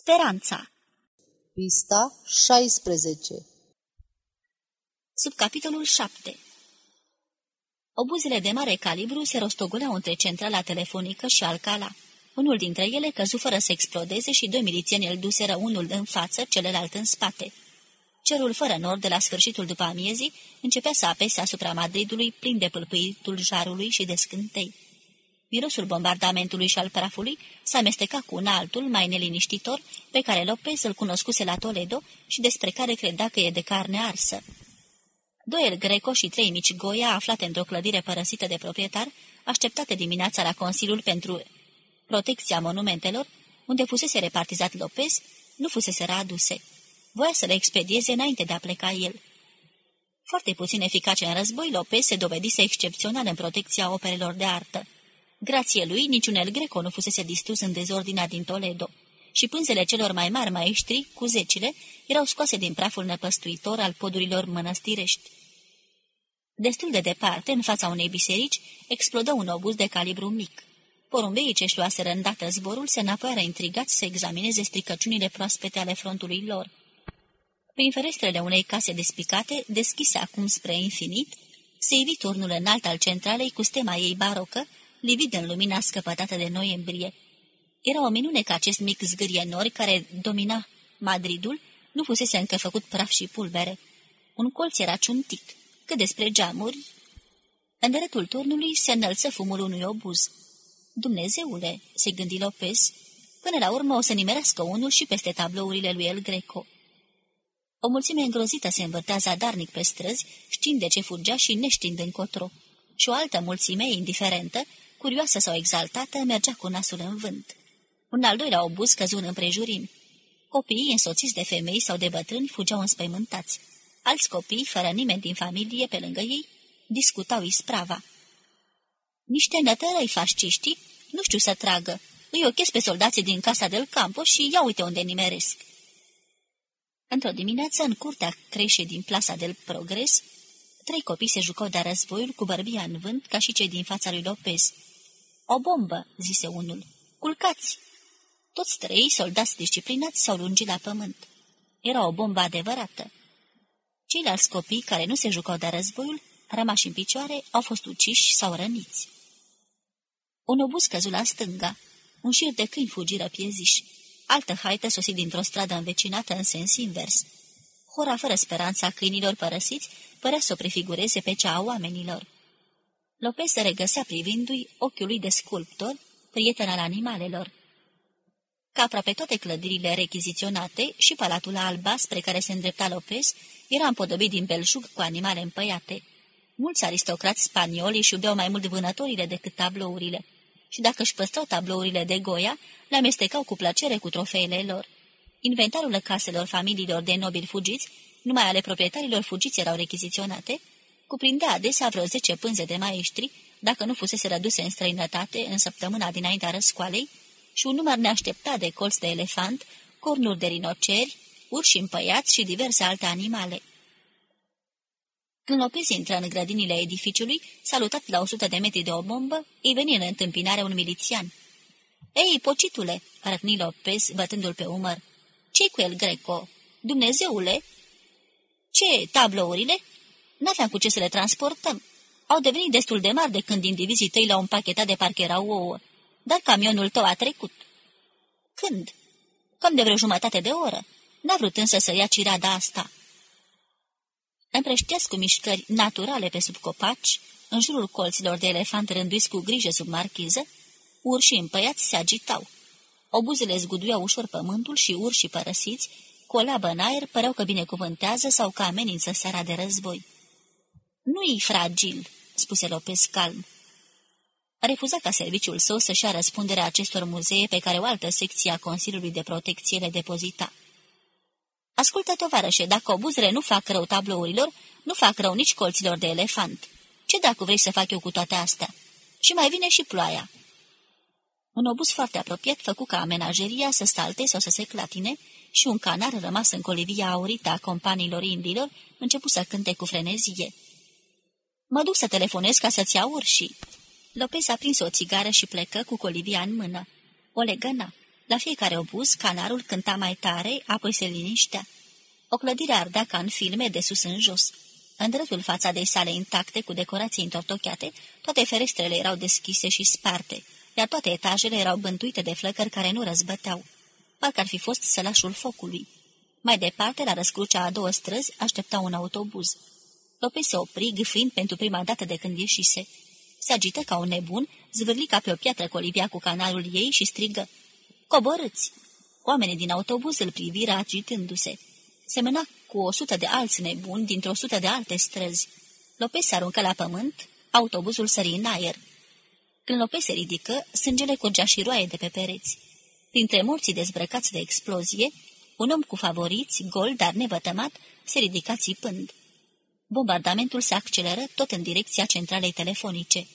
Speranța Pista 16 Sub capitolul 7 Obuzele de mare calibru se rostogoleau între centrala telefonică și Alcala. Unul dintre ele căzu fără să explodeze și doi milițieni îl duseră unul în față, celălalt în spate. Cerul fără nord de la sfârșitul după amiezii începea să apese asupra Madridului plin de pâlpâitul jarului și de scântei. Mirosul bombardamentului și al prafului s-a amestecat cu un altul mai neliniștitor pe care Lopez îl cunoscuse la Toledo și despre care credea că e de carne arsă. Doi el Greco și trei mici Goia, aflate într-o clădire părăsită de proprietar, așteptate dimineața la Consiliul pentru protecția monumentelor, unde fusese repartizat Lopez, nu fusese aduse. Voia să le expedieze înainte de a pleca el. Foarte puțin eficace în război, Lopez se dovedise excepțional în protecția operelor de artă. Grație lui, niciun el greco nu fusese distrus în dezordinea din Toledo și pânzele celor mai mari maestri, cu zecile, erau scoase din praful năpăstuitor al podurilor mănăstirești. Destul de departe, în fața unei biserici, explodă un obuz de calibru mic. Porumbeii ce-și luaseră îndată zborul se înapoiară intrigați să examineze stricăciunile proaspete ale frontului lor. Prin ferestrele unei case despicate, deschise acum spre infinit, se ivi turnul înalt al centralei cu stema ei barocă, livid în lumina scăpătată de noiembrie. Era o minune că acest mic zgârie nori care domina Madridul nu fusese încă făcut praf și pulbere. Un colț era ciuntit, că despre geamuri... În dreptul turnului se înălță fumul unui obuz. Dumnezeule, se gândi Lopez, până la urmă o să nimerească unul și peste tablourile lui El Greco. O mulțime îngrozită se învârtea zadarnic pe străzi, știind de ce fugea și neștiind încotro. Și o altă mulțime, indiferentă, curioasă sau exaltată, mergea cu nasul în vânt. Un al doilea obuz căzu în împrejurim. Copiii, însoțiți de femei sau de bătrâni, fugeau înspăimântați. Alți copii, fără nimeni din familie pe lângă ei, discutau isprava. Niște nătărăi fasciștii nu știu să tragă. Îi ochez pe soldații din casa del campo și ia uite unde nimeresc. Într-o dimineață, în curtea creșei din plasa del Progres, trei copii se jucau de războiul cu bărbia în vânt, ca și cei din fața lui Lopez. O bombă, zise unul. Culcați! Toți trei, soldați disciplinați, s-au lungit la pământ. Era o bombă adevărată. Ceilalți copii, care nu se jucau de războiul, rămași în picioare, au fost uciși sau răniți. Un obuz căzut la stânga. Un șir de câini fugiră pieziși. Altă haită sosit dintr-o stradă învecinată în sens invers. Hora fără speranța câinilor părăsiți părea să o prefigureze pe cea a oamenilor. Lopez se regăsea privindu-i ochiul lui de sculptor, prieten al animalelor. Ca aproape toate clădirile rechiziționate și palatul alba spre care se îndrepta Lopez era împodobit din belșug cu animale împăiate. Mulți aristocrați spanioli își iubeau mai mult vânătorile decât tablourile și dacă își păstrau tablourile de Goia, le amestecau cu plăcere cu trofeele lor. Inventarul caselor familiilor de nobili fugiți, numai ale proprietarilor fugiți erau rechiziționate, cuprindea adesea vreo zece pânze de maestri, dacă nu fusese reduse în străinătate în săptămâna dinaintea răscoalei, și un număr neașteptat de colți de elefant, cornuri de rinoceri, urși împăiați și diverse alte animale. Când Lopez intră în grădinile edificiului, salutat la 100 de metri de o bombă, îi veni în întâmpinare un milițian. Ei, pocitule!" răcni Lopez, bătându-l pe umăr. ce cu el, Greco? Dumnezeule?" Ce, tablourile?" N-aveam cu ce să le transportăm. Au devenit destul de mari de când indivizii tăi le-au împachetat de parcă erau ouă. Dar camionul tău a trecut." Când?" Cam de vreo jumătate de oră. N-a vrut însă să ia cirada asta." Împreștesc cu mișcări naturale pe sub copaci, în jurul colților de elefant rânduiți cu grijă sub marchiză, urșii împăiați se agitau. Obuzele zguduiau ușor pământul și urșii părăsiți, cu o labă în aer, păreau că binecuvântează sau că amenință seara de război. Nu-i fragil," spuse Lopez calm. Refuza ca serviciul său să-și ia răspunderea acestor muzee pe care o altă secție a Consiliului de Protecție le depozita. Ascultă, tovarășe, dacă obuzele nu fac rău tablourilor, nu fac rău nici colților de elefant. Ce dacă vrei să fac eu cu toate astea? Și mai vine și ploaia. Un obuz foarte apropiat făcu ca amenajeria să salte sau să se clatine și un canar rămas în colivia aurită a companiilor indilor începu să cânte cu frenezie. Mă duc să telefonez ca să-ți iau urșii. Lopez a prins o țigară și plecă cu colivia în mână. O legăna. La fiecare obuz, canarul cânta mai tare, apoi se liniștea. O clădire ardea ca în filme de sus în jos. În dreptul fațadei sale intacte, cu decorații întortocheate, toate ferestrele erau deschise și sparte, iar toate etajele erau bântuite de flăcări care nu răzbăteau. Parcă ar fi fost sălașul focului. Mai departe, la răscrucea a două străzi, aștepta un autobuz. Lopez se opri, gâfâind pentru prima dată de când ieșise. Se agită ca un nebun, zvârli ca pe o piatră colibia cu canalul ei și strigă. Coborâți! Oamenii din autobuz îl priviră agitându-se. Semăna cu o sută de alți nebuni dintr-o sută de alte străzi. Lopez se aruncă la pământ, autobuzul sări în aer. Când Lopez se ridică, sângele curgea și roaie de pe pereți. Printre morții dezbrăcați de explozie, un om cu favoriți, gol, dar nevătămat, se ridica țipând. Bombardamentul se acceleră tot în direcția centralei telefonice.